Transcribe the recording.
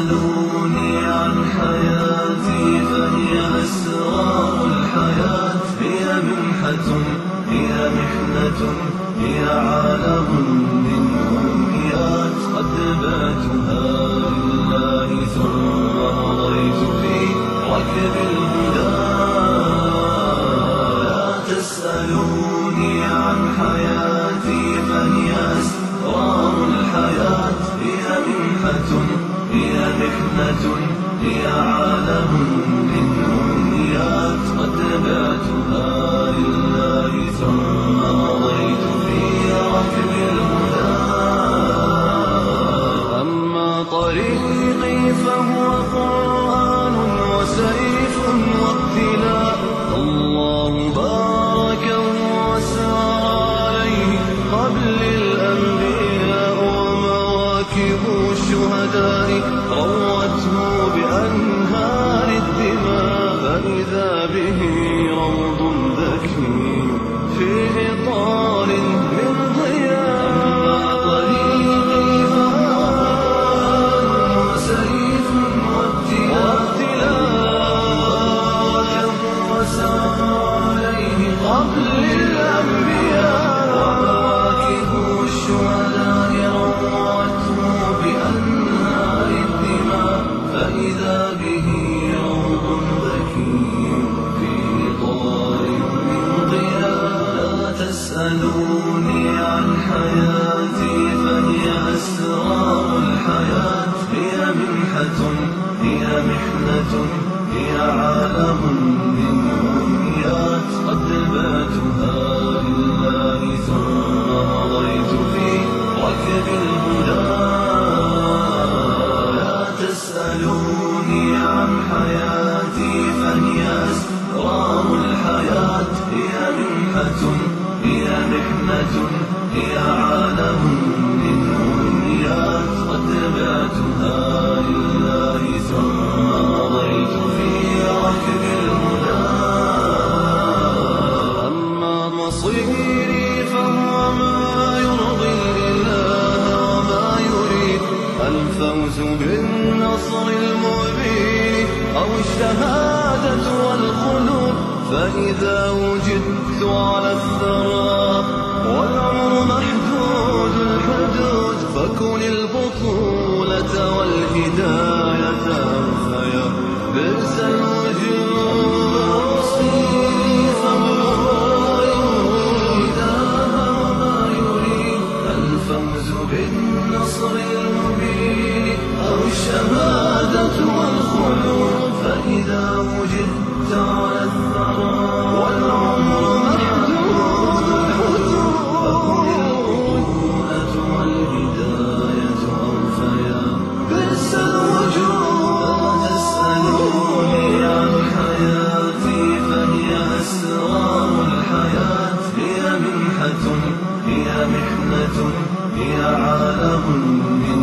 تسألوني عن حياتي فهي أسرار الحياة. هي منحة هي محنة هي عالم من أمنيات قد باتها لله ثم مضيت في ركب الهدى. لا تسألوني عن حياتي فهي أسرار الحياة. هي منحة. محنة هي عالم من أمنيات قد بعتها لله ثم مضيت في ركب الهدى. أما طريقي فهو قرآن وسيف وابتلاء الله بارك وسار عليه قبل الأنبياء ومواكب الشهداء روته بأنهار الدماء فإذا به روض ذكي في لا تسألوني عن حياتي فهي أسرار الحياة. هي منحة هي محنة هي عالم من أمنيات قد باتها لله ثم مضيت في ركب الهدى. لا تسألوني عن حياتي فهي أسرار الحياة. هي منحة محنة هي عالم من أمنيات قد بعتها لله ثم مضيت في ركب الهدى. أما مصيري فهو ما يرضي الإله وما يريد. الفوز بالنصر المبين أو الشهادة فإذا وجدت على الثرى والعمر محدود الحدود فكن البطولة والهداية فيا بئس الوجود. مصيري فهو يريد الفوز بالنصر المبين أو الشهادة والخلود. فإذا وجدت على أسرار الحياة هي منحة هي محنة هي عالم من